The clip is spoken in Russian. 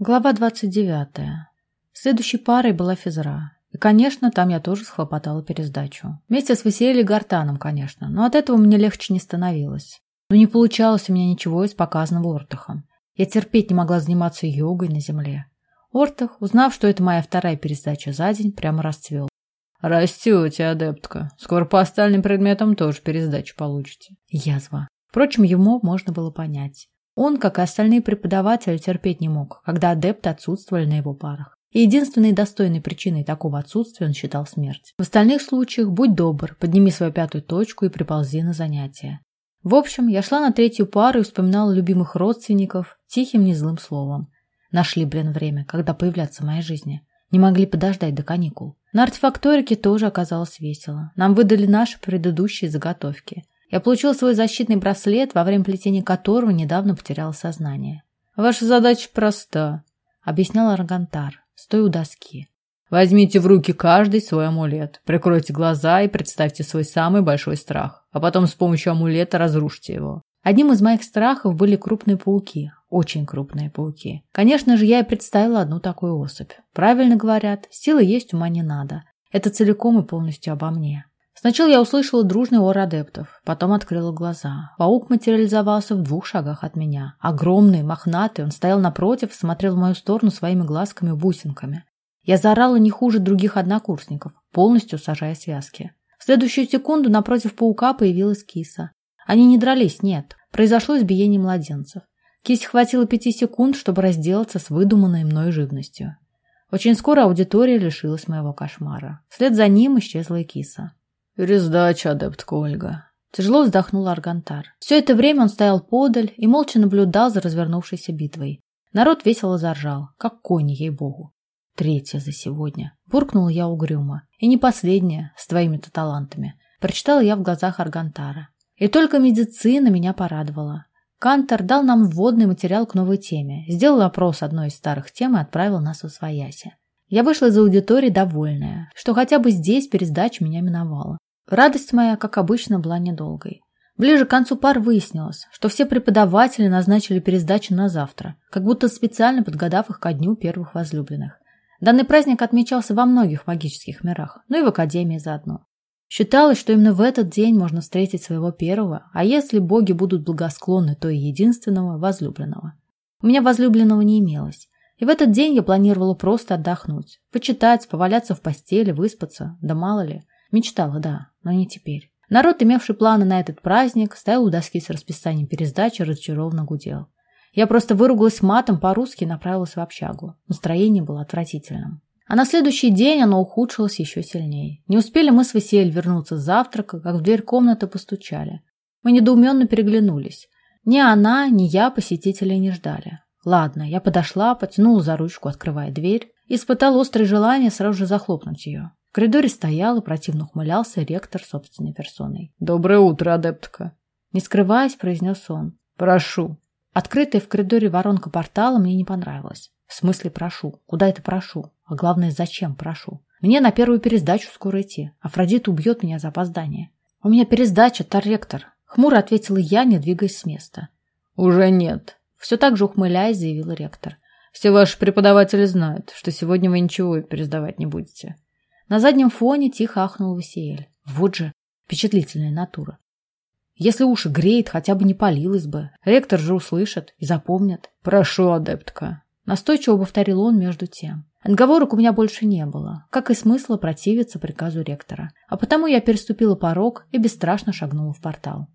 Глава 29. Следующей парой была физра. И, конечно, там я тоже схлопотала пересдачу. Вместе с Василием Гартаном, конечно, но от этого мне легче не становилось. Но не получалось у меня ничего из показанного Ортахом. Я терпеть не могла заниматься йогой на земле. Ортах, узнав, что это моя вторая пересдача за день, прямо расцвел. «Растете, адептка. Скоро по остальным предметам тоже пересдачу получите». Язва. Впрочем, ему можно было понять. Он, как и остальные преподаватели, терпеть не мог, когда адепты отсутствовали на его парах. Единственной достойной причиной такого отсутствия он считал смерть. В остальных случаях будь добр, подними свою пятую точку и приползи на занятия. В общем, я шла на третью пару и вспоминала любимых родственников тихим незлым словом. Нашли, блин, время, когда появляться в моей жизни. Не могли подождать до каникул. На артефакторике тоже оказалось весело. Нам выдали наши предыдущие заготовки – я получил свой защитный браслет, во время плетения которого недавно потерял сознание. «Ваша задача проста», — объяснял Аргантар, стоя у доски. «Возьмите в руки каждый свой амулет, прикройте глаза и представьте свой самый большой страх, а потом с помощью амулета разрушьте его». Одним из моих страхов были крупные пауки, очень крупные пауки. Конечно же, я и представила одну такую особь. Правильно говорят, силы есть, ума не надо. Это целиком и полностью обо мне. Сначала я услышала дружный ор адептов, потом открыла глаза. Паук материализовался в двух шагах от меня. Огромный, мохнатый, он стоял напротив, смотрел в мою сторону своими глазками-бусинками. Я заорала не хуже других однокурсников, полностью сажая связки. В следующую секунду напротив паука появилась киса. Они не дрались, нет. Произошло избиение младенцев. Кисе хватило пяти секунд, чтобы разделаться с выдуманной мной живностью. Очень скоро аудитория лишилась моего кошмара. Вслед за ним исчезла и киса. «Пересдача, адептка Ольга». Тяжело вздохнул Аргантар. Все это время он стоял подаль и молча наблюдал за развернувшейся битвой. Народ весело заржал, как кони, ей-богу. Третья за сегодня. Буркнула я угрюмо. И не последняя, с твоими-то талантами. Прочитала я в глазах Аргантара. И только медицина меня порадовала. Кантор дал нам вводный материал к новой теме, сделал опрос одной из старых тем и отправил нас в свояси. Я вышла из аудитории довольная, что хотя бы здесь пересдача меня миновала. Радость моя, как обычно, была недолгой. Ближе к концу пар выяснилось, что все преподаватели назначили пересдачу на завтра, как будто специально подгадав их ко дню первых возлюбленных. Данный праздник отмечался во многих магических мирах, ну и в Академии заодно. Считалось, что именно в этот день можно встретить своего первого, а если боги будут благосклонны, то и единственного возлюбленного. У меня возлюбленного не имелось, и в этот день я планировала просто отдохнуть, почитать, поваляться в постели, выспаться, да мало ли. Мечтала, да, но не теперь. Народ, имевший планы на этот праздник, стоял у доски с расписанием пересдачи, разочарованно гудел. Я просто выругалась матом по-русски и направилась в общагу. Настроение было отвратительным. А на следующий день оно ухудшилось еще сильнее. Не успели мы с Василием вернуться с завтрака, как в дверь комнаты постучали. Мы недоуменно переглянулись. Ни она, ни я посетителей не ждали. Ладно, я подошла, потянула за ручку, открывая дверь, и испытала острое желание сразу же захлопнуть ее. В коридоре стоял и противно ухмылялся ректор собственной персоной. «Доброе утро, адептка!» Не скрываясь, произнес он. «Прошу!» Открытая в коридоре воронка портала мне не понравилась. В смысле прошу? Куда это прошу? А главное, зачем прошу? Мне на первую пересдачу скоро идти. Афродита убьет меня за опоздание. У меня пересдача, тар-ректор. Хмуро ответила я, не двигаясь с места. Уже нет. Все так же ухмыляясь, заявил ректор. Все ваши преподаватели знают, что сегодня вы ничего пересдавать не будете. На заднем фоне тихо ахнул Васиэль. Вот же впечатлительная натура. Если уши греет, хотя бы не палилось бы. Ректор же услышит и запомнит. «Прошу, адептка». Настойчиво повторил он между тем. Отговорок у меня больше не было, как и смысла противиться приказу ректора. А потому я переступила порог и бесстрашно шагнула в портал.